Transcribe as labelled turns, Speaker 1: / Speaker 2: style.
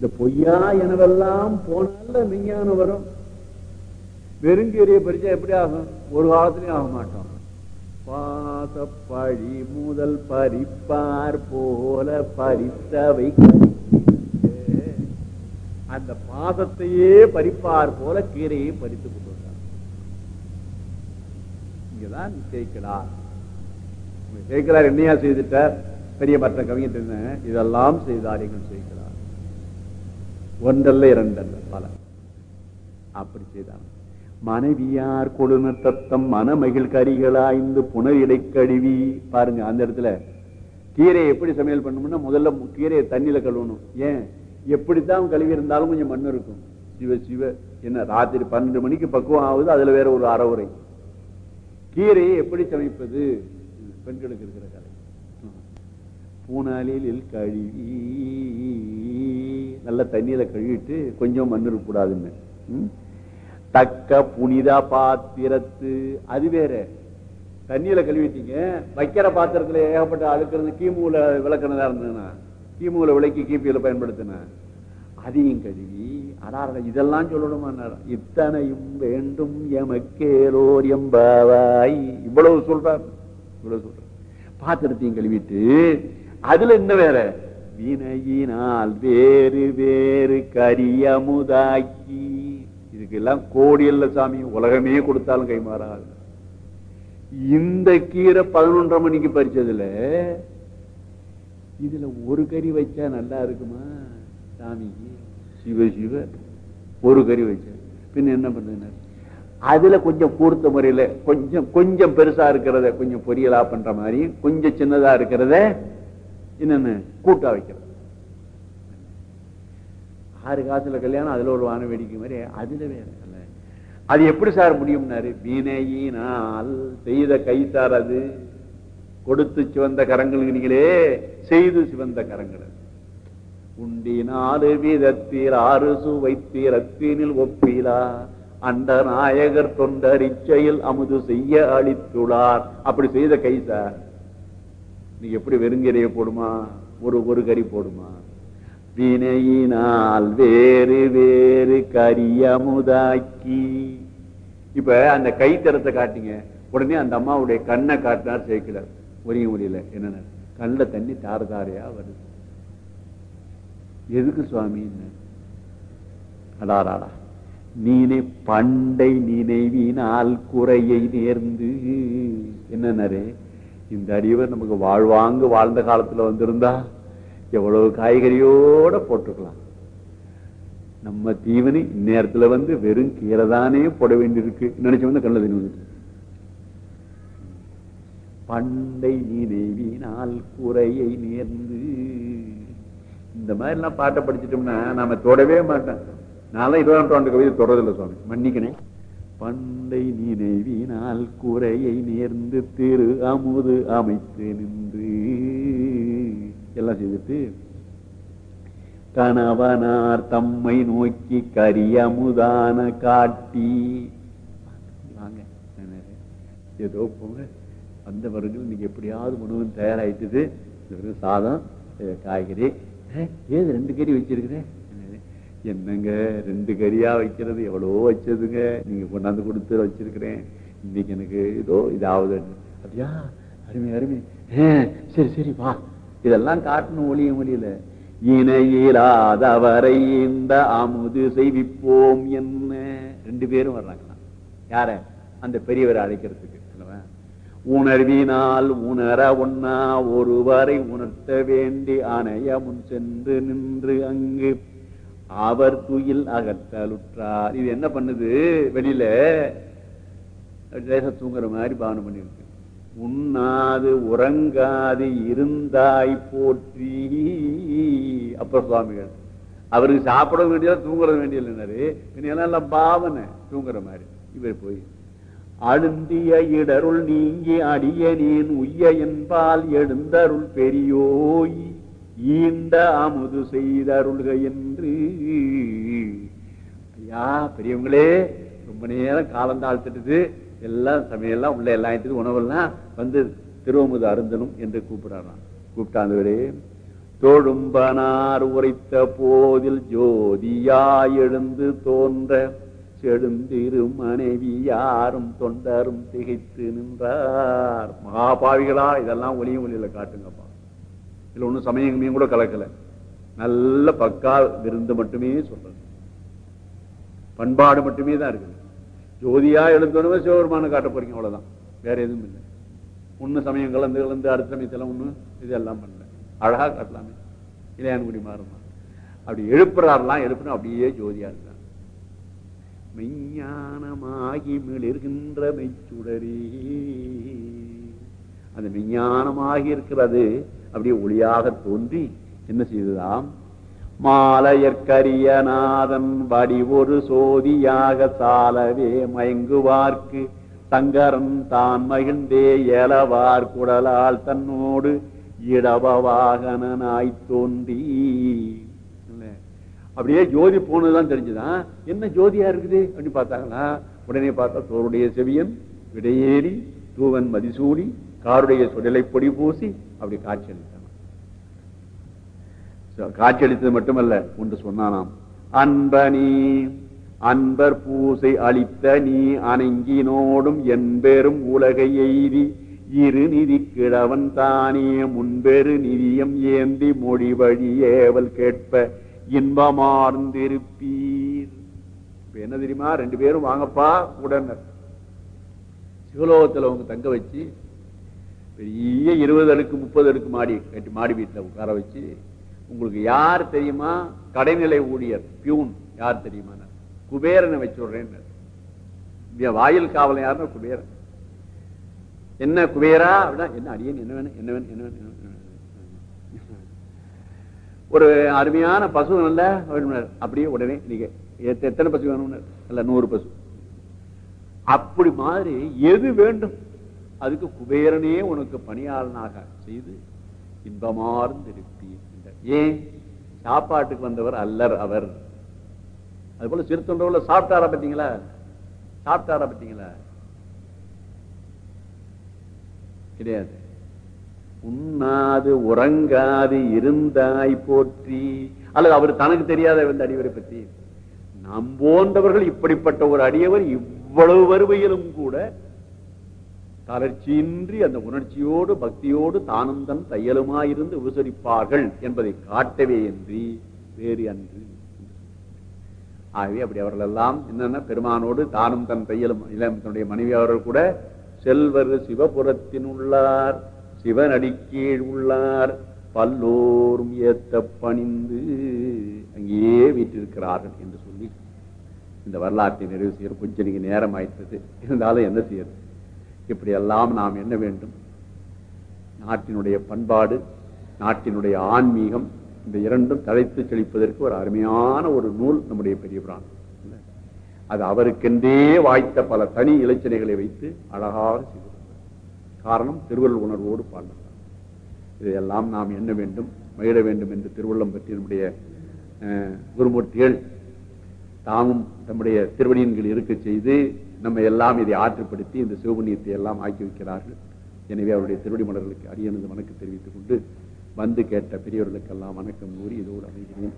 Speaker 1: இந்த பொய்யா எனவெல்லாம் போனால விஞ்ஞானம் வரும். வெறுங்கீரையை பறிச்சா எப்படி ஆகும்? ஒரு காலத்திலையும் ஆக மாட்டோம். பாசப்பழி முதல் பறிப்பார் போல பறித்தவை அந்த பாசத்தையே பறிப்பார் போல கீரையை பறித்து கொண்டு வந்தார் இங்கதான் சேர்க்கிறார் சேர்க்கிறார் என்னையா செய்துட்டார்? பெரிய மற்ற கவிஞர் என்ன இதெல்லாம் செய்தார் எங்கள் சேர்க்கிறார் ஒன்றல்ல இரண்டல்ல பல. அப்படி செய்தான். மனைவியார் கொழுநர் தத்தம் மனமகிழ் கரிகளாய்ந்து புனவிடை கழுவி. பாருங்க அந்த இடத்துல கீரையை எப்படி சமையல் பண்ணணும்னா முதல்ல கீரையை தண்ணியில கழுவணும். ஏன்? எப்படித்தான் கழுவி இருந்தாலும் கொஞ்சம் மண் இருக்கும். சிவ சிவ என்ன ராத்திரி பன்னெண்டு மணிக்கு பக்குவம் ஆகுது அதுல வேற ஒரு அறவுரை. கீரையை எப்படி சமைப்பது? பெண்களுக்கு இருக்கிற கலை பூனாலில் கழுவி. நல்ல தண்ணியில கழுவிட்டு கொஞ்சம் மண் இருக்கக்கூடாதுன்னு தக்க புனித பாத்திரத்து. அது வேற. தண்ணியில கழுவிட்டீங்க வைக்கிற பாத்திரத்துல ஏகப்பட்ட அழுக்கிறது கீமுல விளக்குனதா இருந்ததுன்னா கீமுல விளக்கி கீப்பியில பயன்படுத்தின அதையும் கழுவி அடார இதெல்லாம் சொல்லணுமா இத்தனையும் வேண்டும் எமக்கேலோர் எம்பாவாய். இவ்வளவு சொல்றார். இவ்வளவு சொல்ற பாத்திரத்தையும் கழுவிட்டு அதுல என்ன வேற? வினையினால் வேறு வேறு கரியமுதாக்கி. இதுக்கெல்லாம் கோடி அல்ல சாமி. உலகமே கொடுத்தாலும் கைமாறாது. இந்த கீரை பதினொன்றரை மணிக்கு பறிச்சதுல இதுல ஒரு கறி வச்சா நல்லா இருக்குமா சாமிக்கு சிவ சிவ ஒரு கறி வச்சா. பின்ன என்ன பண்றது அதுல கொஞ்சம் கூர்த்த முறையில கொஞ்சம் கொஞ்சம் பெருசா இருக்கிறத கொஞ்சம் பொரியலா பண்ற மாதிரி கொஞ்சம் சின்னதா இருக்கிறத என்னன்னு கூட்டா வைக்கிறது. ஆறு காசுல கல்யாணம் அதுல ஒரு வான வேடிக்கை மாதிரி அதுல வேற அது எப்படி சார் முடியும்னாரு? வினையினால் செய்த கை சார் அது. கொடுத்து சிவந்த கரங்கள் நீங்களே செய்து சிவந்த கரங்கள் அது. உண்டினாலு விதத்தில் ஆறு அத்தீனில் ஒப்பீலா. அண்ட நாயகர் தொண்டரிச்சையில் அமுது செய்ய அளித்துள்ளார் அப்படி செய்த கை சார். நீ எப்படி வெறுங்கரைய போடுமா? ஒரு ஒரு கறி போடுமா? வினையினால் வேறு வேறு கரியமுதாக்கி இப்ப அந்த கைத்தரத்தை காட்டிங்க. உடனே அந்த அம்மாவுடைய கண்ணை காட்டினார் சேர்க்கிறார் ஒரே முடியல என்ன கண்ண தண்ணி தார தாரையா வருது. எதுக்கு சுவாமி அடாராடா நீனை பண்டை நினைவினால் குறையை நேர்ந்து. என்னன்னாரு? இந்த அறிவர் நமக்கு வாழ்வாங்கு வாழ்ந்த காலத்துல வந்திருந்தா எவ்வளவு காய்கறியோட போட்டுக்கலாம். நம்ம தீவனி இந்நேரத்துல வந்து வெறும் கீரை தானே போட வேண்டியிருக்கு. நினைச்சு வந்து கண்ணில் தண்ணி வந்துட்டு பண்டை நினைவினால் குறையை நேர்ந்து. இந்த மாதிரி எல்லாம் பாட்டை படிச்சிட்டோம்னா நாம தொடவே மாட்டேன் நான் இருபதாம் நூற்றாண்டு கவிதை தொடரதில்லை சுவாமி. மன்னிக்கணே. பண்டை நினைவினால் குறையை நேர்ந்து திரு அமுது அமைத்து நின்று. எல்லாம் செய்துட்டு கணவனார் தம்மை நோக்கி கரியமுதான காட்டி. வாங்க ஏதோ போங்க. வந்தவர்கள் இன்னைக்கு எப்படியாவது உணவு தயாராயிட்டுது. சாதம் காய்கறி. ஏது ரெண்டு கறி வச்சிருக்கிறேன் என்னங்க ரெண்டு கறியா வைக்கிறது எவ்வளவோ வச்சதுங்க. நீங்க கொண்டாந்து கொடுத்து வச்சிருக்கிறேன். இன்னைக்கு எனக்கு ஏதோ இதாவது. அப்படியா? அருமை அருமை. சரி சரி வா. இதெல்லாம் காட்டணும் ஒளிய ஒளியில. இணையிலாதவரை இந்த அமுது செய்விப்போம் என்ன? ரெண்டு பேரும் வர்றாங்களாம் யார? அந்த பெரியவரை அழைக்கிறதுக்கு உணர்வினால் உணர ஒன்னா ஒருவரை உணர்த்த வேண்டி அணைய முன் சென்று நின்று அங்கு அவர் துயில் அகற்றலுற்றார். இது என்ன பண்ணுது? வெளியில லேசா தூங்குற மாதிரி பாவனை பண்ணிருக்கு உண்ணாது உறங்காது இருந்தாய் போற்றி. அப்புறம் சுவாமிகள். அவருக்கு சாப்பிட வேண்டியது தூங்குற வேண்டியது எல்லாம் பாவனை? தூங்குற மாதிரி. இவர் போய் அழுந்திய இடருள் நீங்கி அடியனேன் உய்ய என்பால் எழுந்தருள் பெரியோய். ஈண்ட அமுது செய்தருள்க என்று ஐயா பெரியவங்களே ரொம்ப நேரம் காலம் தாழ்த்திட்டது. எல்லாம் சமையல்லாம் உள்ள எல்லாம் உணவெல்லாம் வந்து திருவமுது அருந்தனும் என்று கூப்பிடுறாராம். கூப்பிட்டாந்தவரே தொழும்பனார் உரைத்த போதில் ஜோதியாய் எழுந்து தோன்ற செழுந்திரு மனைவி யாரும் தொண்டரும் திகைத்து நின்றார். மகாபாவிகளா இதெல்லாம் ஒளியும் ஒளியில காட்டுங்கப்பா. இதுல ஒண்ணும் சமயங்களையும் கூட கலக்கல. நல்ல பக்கா விருந்து மட்டுமே சொல்றது. பண்பாடு மட்டுமே தான் இருக்குது. ஜோதியா எழுந்தோன்னு சிவபெருமான காட்ட போறீங்க அவ்வளவுதான். வேற எதுவும் இல்லை. ஒண்ணு சமயம் கலந்து கலந்து அடுத்த சமயத்துல ஒன்று இதெல்லாம் பண்ணல. அழகா காட்டலாமே. இளையான்குடி மாறுமா அப்படி எழுப்புறாருலாம் எழுப்புனா அப்படியே ஜோதியா இருந்தார் மெஞ்ஞானமாகி மிளிர்கின்ற மெய்ச்சுடரே. அந்த மெஞ்ஞானமாகி இருக்கிறது அப்படியே ஒளியாக தோன்றி என்ன செய்ததாம்? மாலையற்கரியநாதன் வடி ஒரு சோதியாக சாலவே மயங்குவார்க்கு சங்கரன் தான் மகிழ்ந்தே ஏலவார் குடலால் தன்னோடு இடபவாகனாய் தோன்றி. அப்படியே ஜோதி போனதுதான் தெரிஞ்சுதான். என்ன ஜோதியா இருக்குது அப்படின்னு பார்த்தாங்களா உடனே பார்த்தா தோருடைய செவியன் விடையேறி தூவன் மதிசூடி காருடைய சுடலை பொடி பூசி அப்படி காட்சி அளித்தான் காட்சி அளித்தது மட்டுமல்ல ஒன்று சொன்னானாம் அன்பனி அன்பர் பூசை அளித்த நீ அணங்கினோடும் என்பெரும் உலகை எய்தி இரு நிதி கிழவன் தானே முன்பெரு நிதியம் ஏந்தி மொழி வழி ஏவல் கேட்ப இன்பமார்ந்திருப்பீர் இப்ப என்ன தெரியுமா? ரெண்டு பேரும் வாங்கப்பா உடனர். சிவலோகத்துல அவங்க தங்க வச்சு பெரிய இருபது அடுக்கு முப்பது அடுக்கு மாடி கட்டி மாடி வீட்டுல உட்கார வச்சு உங்களுக்கு யார் தெரியுமா? கடைநிலை ஊழியர் பியூன் யார் தெரியுமா? குபேரனை வச்சு விடுறேன் வாயில் காவலன் யாருன்னா குபேரன். என்ன குபேரா? அப்படின்னா என்ன அடியன் என்ன வேணும் என்ன வேணும் என்ன வேணும், ஒரு அருமையான பசு நல்ல அப்படியே உடனே நீங்க எத்த- எத்தனை பசு வேணும்னு அல்ல நூறு பசு. அப்படி மாதிரி எது வேண்டும்? அதுக்கு குபேரனே உனக்கு பணியாளனாக செய்து இன்பமார்ந்திருப்பி ஏன்? சாப்பாட்டுக்கு வந்தவர் அல்லர் அவர். அது போல சாப்பிட்டாரா பார்த்தீங்களா? சாப்பிட்டாரா பார்த்தீங்களா? கிடையாது. உண்ணாது உறங்காது இருந்தாய் போற்றி. அல்லது அவர் தனக்கு தெரியாத வந்த அடிவரை பற்றி. நாம் போன்றவர்கள் இப்படிப்பட்ட ஒரு அடியவர் இவ்வளவு வருவையிலும் கூட தளர்ச்சியின்றி அந்த உணர்ச்சியோடு பக்தியோடு தானும் தன் தையலுமாயிருந்து உபசரிப்பார்கள் என்பதை காட்டவே என்று வேறு அன்று. ஆகவே அப்படி அவர்கள் எல்லாம் என்னென்ன பெருமானோடு தானும் தன் தையலும் இளம் தன்னுடைய மனைவி அவர்கள் கூட செல்வர் சிவபுரத்தின் உள்ளார் சிவனடிக்கீழ் உள்ளார் பல்லோரும் ஏத்த பணிந்து அங்கேயே வீட்டிருக்கிறார்கள் என்று சொல்லி இந்த வரலாற்றை நிறைவு செய்ய கொஞ்சம் நீங்க நேரம் ஆயிட்டது இருந்தாலும் என்ன செய்யறது? இப்படியெல்லாம் நாம் என்ன வேண்டும்? நாட்டினுடைய பண்பாடு நாட்டினுடைய ஆன்மீகம் இந்த இரண்டும் தழைத்து செழிப்பதற்கு ஒரு அருமையான ஒரு நூல் நம்முடைய பெரிய புராணம். அது அவருக்கென்றே வாய்த்த பல தனி இலச்சனைகளை வைத்து அழகாக செய்திருக்கிறார். காரணம் திருவள்ளுவர் உணர்வோடு பாடுகிறார் இதையெல்லாம் நாம் என்ன வேண்டும்? மகிழ வேண்டும் என்று திருவள்ளம் பற்றி நம்முடைய அஹ், குருமூர்த்திகள் தாமும் தம்முடைய திருவடியின்கள் இருக்க செய்து நம்ம எல்லாம் இதை ஆற்றுப்படுத்தி இந்த சிவபுண்ணியத்தை எல்லாம் ஆக்கி வைக்கிறார்கள். எனவே அவருடைய திருவடி மலர்களுக்கு அரியணந்து வணக்கம் தெரிவித்துக் கொண்டு வந்து கேட்ட பெரியவர்களுக்கெல்லாம் வணக்கம் கூறி இதோடு அமைகிறேன்